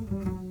Mm-hmm.